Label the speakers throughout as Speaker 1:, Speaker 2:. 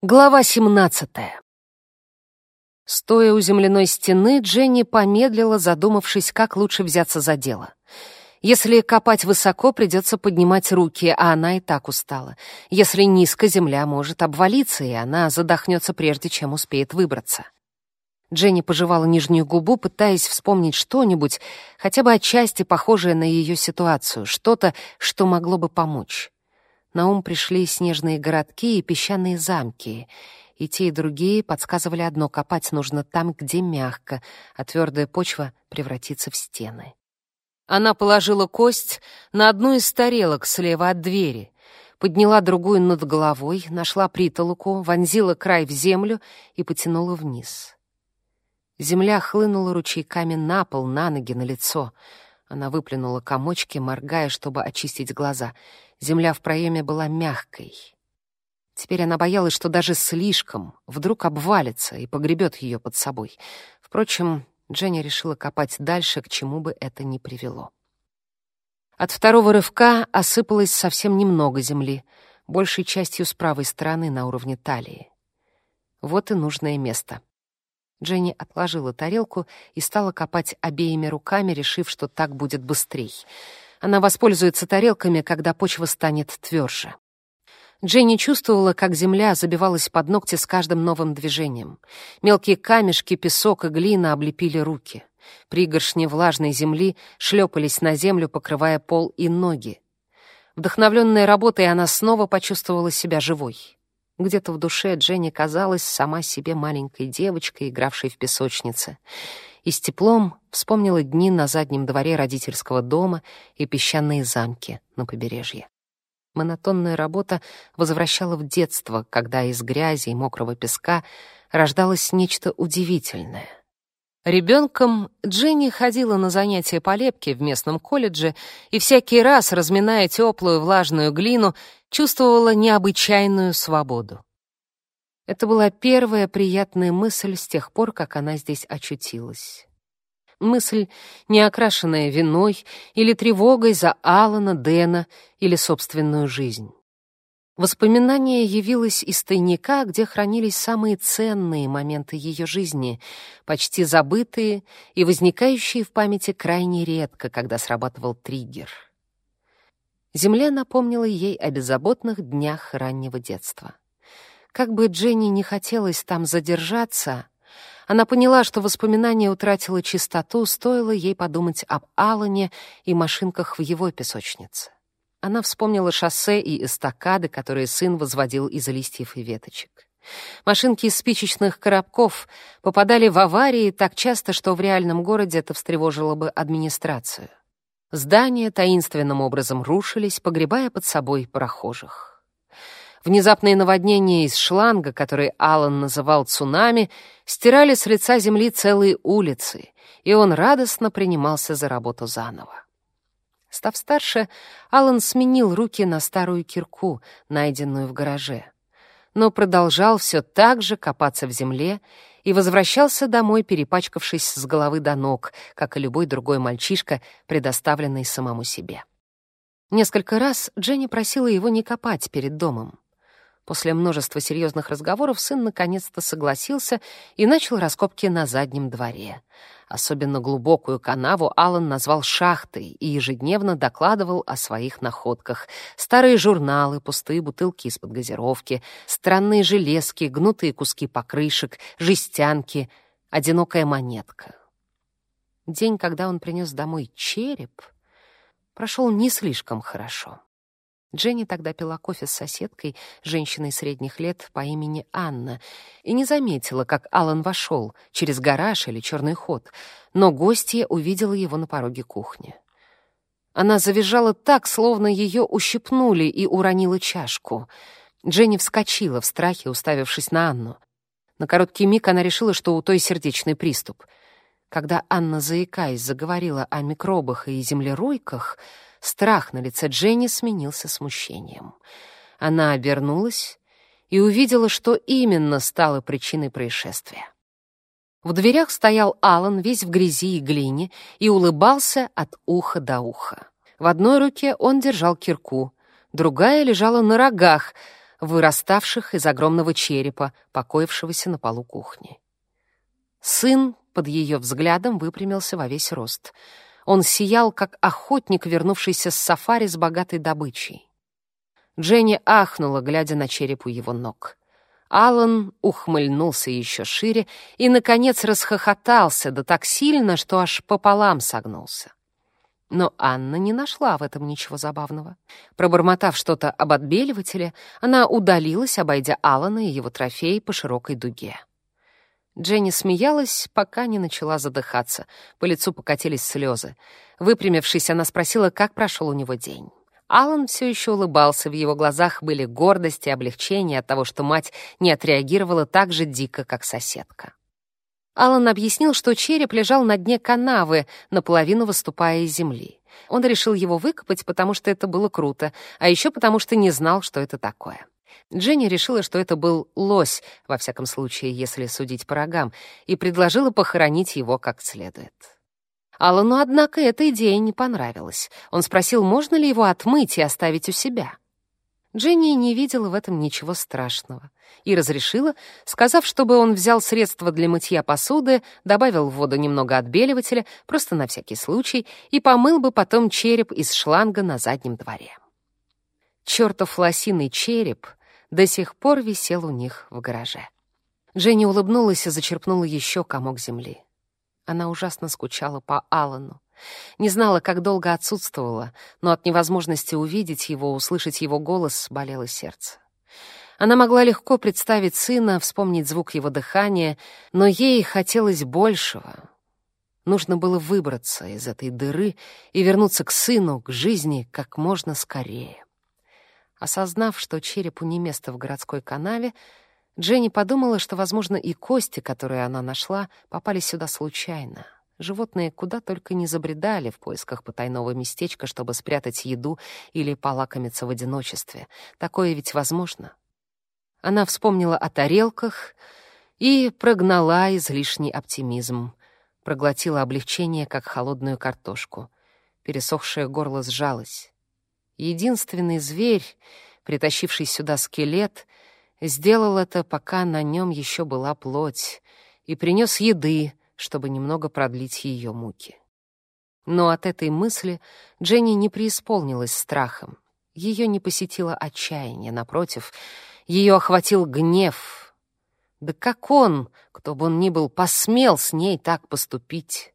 Speaker 1: Глава 17. Стоя у земляной стены, Дженни помедлила, задумавшись, как лучше взяться за дело. Если копать высоко, придется поднимать руки, а она и так устала. Если низко, земля может обвалиться, и она задохнется, прежде чем успеет выбраться. Дженни пожевала нижнюю губу, пытаясь вспомнить что-нибудь, хотя бы отчасти похожее на ее ситуацию, что-то, что могло бы помочь. На ум пришли снежные городки и песчаные замки. И те, и другие подсказывали одно — копать нужно там, где мягко, а твердая почва превратится в стены. Она положила кость на одну из тарелок слева от двери, подняла другую над головой, нашла притолоку, вонзила край в землю и потянула вниз. Земля хлынула ручейками на пол, на ноги, на лицо. Она выплюнула комочки, моргая, чтобы очистить глаза — Земля в проеме была мягкой. Теперь она боялась, что даже слишком вдруг обвалится и погребет ее под собой. Впрочем, Дженни решила копать дальше, к чему бы это ни привело. От второго рывка осыпалось совсем немного земли, большей частью с правой стороны на уровне талии. Вот и нужное место. Дженни отложила тарелку и стала копать обеими руками, решив, что так будет быстрей — она воспользуется тарелками, когда почва станет тверже. Дженни чувствовала, как земля забивалась под ногти с каждым новым движением. Мелкие камешки, песок и глина облепили руки. Пригоршни влажной земли шлепались на землю, покрывая пол и ноги. Вдохновленная работой, она снова почувствовала себя живой. Где-то в душе Дженни казалась сама себе маленькой девочкой, игравшей в песочнице и с теплом вспомнила дни на заднем дворе родительского дома и песчаные замки на побережье. Монотонная работа возвращала в детство, когда из грязи и мокрого песка рождалось нечто удивительное. Ребенком Дженни ходила на занятия по лепке в местном колледже и всякий раз, разминая теплую влажную глину, чувствовала необычайную свободу. Это была первая приятная мысль с тех пор, как она здесь очутилась. Мысль, не окрашенная виной или тревогой за Алана, Дэна или собственную жизнь. Воспоминание явилось из тайника, где хранились самые ценные моменты ее жизни, почти забытые и возникающие в памяти крайне редко, когда срабатывал триггер. Земля напомнила ей о беззаботных днях раннего детства. Как бы Дженни не хотелось там задержаться, она поняла, что воспоминание утратило чистоту, стоило ей подумать об Алане и машинках в его песочнице. Она вспомнила шоссе и эстакады, которые сын возводил из листьев и веточек. Машинки из спичечных коробков попадали в аварии так часто, что в реальном городе это встревожило бы администрацию. Здания таинственным образом рушились, погребая под собой прохожих. Внезапные наводнения из шланга, который Алан называл цунами, стирали с лица земли целые улицы, и он радостно принимался за работу заново. Став старше, Алан сменил руки на старую кирку, найденную в гараже, но продолжал все так же копаться в земле и возвращался домой, перепачкавшись с головы до ног, как и любой другой мальчишка, предоставленный самому себе. Несколько раз Дженни просила его не копать перед домом. После множества серьезных разговоров сын наконец-то согласился и начал раскопки на заднем дворе. Особенно глубокую канаву Алан назвал шахтой и ежедневно докладывал о своих находках. Старые журналы, пустые бутылки из-под газировки, странные железки, гнутые куски покрышек, жестянки, одинокая монетка. День, когда он принес домой череп, прошел не слишком хорошо. Дженни тогда пила кофе с соседкой, женщиной средних лет по имени Анна, и не заметила, как Алан вошел через гараж или черный ход, но гостья увидела его на пороге кухни. Она завизжала так, словно ее ущипнули, и уронила чашку. Дженни вскочила в страхе, уставившись на Анну. На короткий миг она решила, что у той сердечный приступ. Когда Анна, заикаясь, заговорила о микробах и землеройках — Страх на лице Дженни сменился смущением. Она обернулась и увидела, что именно стало причиной происшествия. В дверях стоял Алан, весь в грязи и глине, и улыбался от уха до уха. В одной руке он держал кирку, другая лежала на рогах, выраставших из огромного черепа, покоившегося на полу кухни. Сын под ее взглядом выпрямился во весь рост. Он сиял, как охотник, вернувшийся с сафари с богатой добычей. Дженни ахнула, глядя на череп у его ног. Алан ухмыльнулся еще шире и, наконец, расхохотался, да так сильно, что аж пополам согнулся. Но Анна не нашла в этом ничего забавного. Пробормотав что-то об отбеливателе, она удалилась, обойдя Алана и его трофей по широкой дуге. Дженни смеялась, пока не начала задыхаться. По лицу покатились слезы. Выпрямившись, она спросила, как прошел у него день. Алан все еще улыбался, в его глазах были гордость и облегчение от того, что мать не отреагировала так же дико, как соседка. Алан объяснил, что череп лежал на дне канавы, наполовину выступая из земли. Он решил его выкопать, потому что это было круто, а еще потому что не знал, что это такое. Дженни решила, что это был лось, во всяком случае, если судить по рогам, и предложила похоронить его как следует. Аллану, однако, эта идея не понравилась. Он спросил, можно ли его отмыть и оставить у себя. Дженни не видела в этом ничего страшного и разрешила, сказав, чтобы он взял средства для мытья посуды, добавил в воду немного отбеливателя, просто на всякий случай, и помыл бы потом череп из шланга на заднем дворе. Чёртов лосиный череп до сих пор висел у них в гараже. Дженни улыбнулась и зачерпнула еще комок земли. Она ужасно скучала по Аллану. Не знала, как долго отсутствовала, но от невозможности увидеть его, услышать его голос, болело сердце. Она могла легко представить сына, вспомнить звук его дыхания, но ей хотелось большего. Нужно было выбраться из этой дыры и вернуться к сыну, к жизни как можно скорее. Осознав, что черепу не место в городской канаве, Дженни подумала, что, возможно, и кости, которые она нашла, попали сюда случайно. Животные куда только не забредали в поисках потайного местечка, чтобы спрятать еду или полакомиться в одиночестве. Такое ведь возможно. Она вспомнила о тарелках и прогнала излишний оптимизм. Проглотила облегчение, как холодную картошку. Пересохшее горло сжалось. Единственный зверь, притащивший сюда скелет — сделал это, пока на нем еще была плоть, и принес еды, чтобы немного продлить ее муки. Но от этой мысли Дженни не преисполнилась страхом. Ее не посетило отчаяние, напротив, ее охватил гнев. Да как он, кто бы он ни был, посмел с ней так поступить?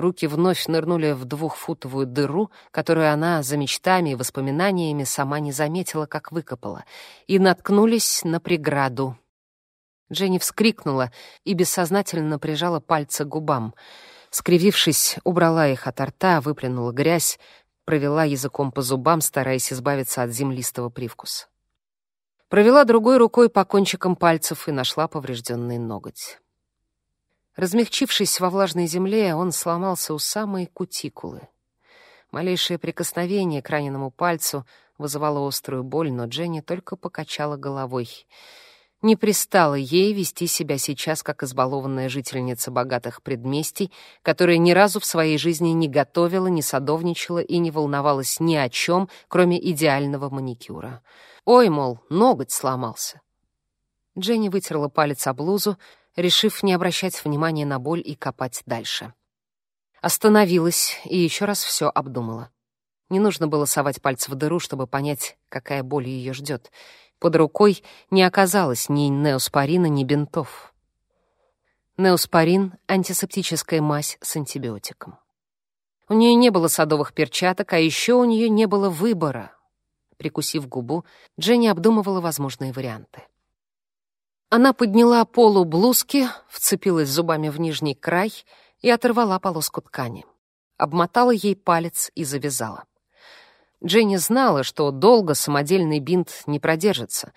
Speaker 1: Руки вновь нырнули в двухфутовую дыру, которую она за мечтами и воспоминаниями сама не заметила, как выкопала, и наткнулись на преграду. Дженни вскрикнула и бессознательно прижала пальцы к губам. Скривившись, убрала их от рта, выплюнула грязь, провела языком по зубам, стараясь избавиться от землистого привкуса. Провела другой рукой по кончикам пальцев и нашла поврежденный ноготь. Размягчившись во влажной земле, он сломался у самой кутикулы. Малейшее прикосновение к раненому пальцу вызывало острую боль, но Дженни только покачала головой. Не пристало ей вести себя сейчас как избалованная жительница богатых предместий, которая ни разу в своей жизни не готовила, не садовничала и не волновалась ни о чем, кроме идеального маникюра. Ой, мол, ноготь сломался. Дженни вытерла палец о блузу, решив не обращать внимания на боль и копать дальше. Остановилась и еще раз все обдумала. Не нужно было совать пальцы в дыру, чтобы понять, какая боль ее ждет. Под рукой не оказалось ни неоспорина, ни бинтов. Неоспорин — антисептическая мазь с антибиотиком. У нее не было садовых перчаток, а еще у нее не было выбора. Прикусив губу, Дженни обдумывала возможные варианты. Она подняла полу блузки, вцепилась зубами в нижний край и оторвала полоску ткани. Обмотала ей палец и завязала. Дженни знала, что долго самодельный бинт не продержится,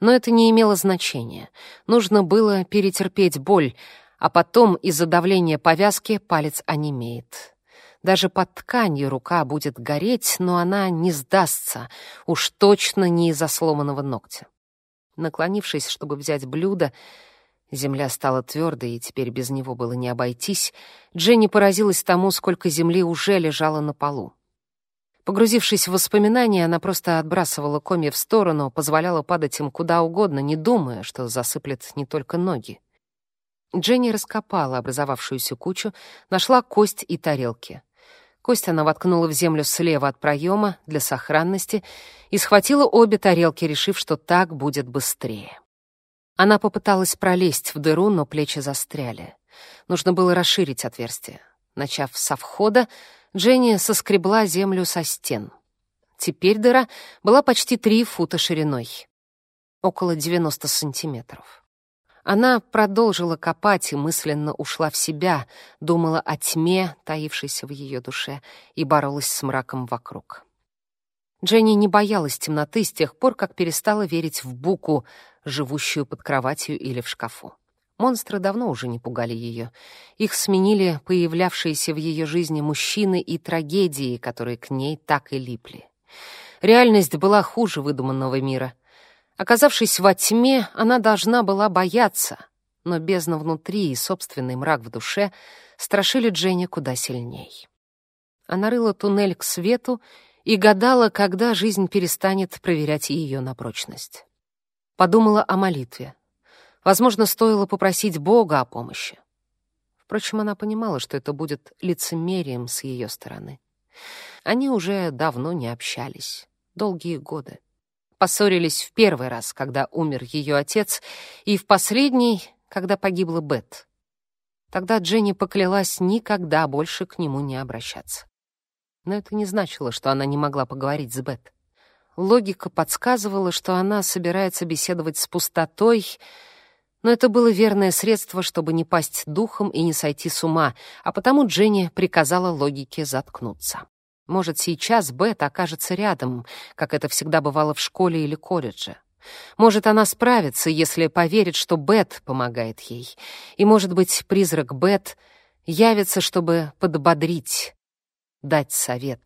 Speaker 1: но это не имело значения. Нужно было перетерпеть боль, а потом из-за давления повязки палец онемеет. Даже под тканью рука будет гореть, но она не сдастся, уж точно не из-за сломанного ногтя. Наклонившись, чтобы взять блюдо, земля стала твердой, и теперь без него было не обойтись, Дженни поразилась тому, сколько земли уже лежало на полу. Погрузившись в воспоминания, она просто отбрасывала комья в сторону, позволяла падать им куда угодно, не думая, что засыплет не только ноги. Дженни раскопала образовавшуюся кучу, нашла кость и тарелки. Кость она воткнула в землю слева от проема для сохранности и схватила обе тарелки, решив, что так будет быстрее. Она попыталась пролезть в дыру, но плечи застряли. Нужно было расширить отверстие. Начав со входа, Дженни соскребла землю со стен. Теперь дыра была почти три фута шириной, около 90 сантиметров. Она продолжила копать и мысленно ушла в себя, думала о тьме, таившейся в ее душе, и боролась с мраком вокруг. Дженни не боялась темноты с тех пор, как перестала верить в Буку, живущую под кроватью или в шкафу. Монстры давно уже не пугали ее. Их сменили появлявшиеся в ее жизни мужчины и трагедии, которые к ней так и липли. Реальность была хуже выдуманного мира. Оказавшись во тьме, она должна была бояться, но бездна внутри и собственный мрак в душе страшили Дженни куда сильней. Она рыла туннель к свету и гадала, когда жизнь перестанет проверять ее на прочность. Подумала о молитве, Возможно, стоило попросить Бога о помощи. Впрочем, она понимала, что это будет лицемерием с ее стороны. Они уже давно не общались, долгие годы. Поссорились в первый раз, когда умер ее отец, и в последний, когда погибла Бет. Тогда Дженни поклялась никогда больше к нему не обращаться. Но это не значило, что она не могла поговорить с Бет. Логика подсказывала, что она собирается беседовать с пустотой, но это было верное средство, чтобы не пасть духом и не сойти с ума, а потому Дженни приказала логике заткнуться. Может, сейчас Бет окажется рядом, как это всегда бывало в школе или колледже. Может, она справится, если поверит, что Бет помогает ей. И, может быть, призрак Бет явится, чтобы подбодрить, дать совет.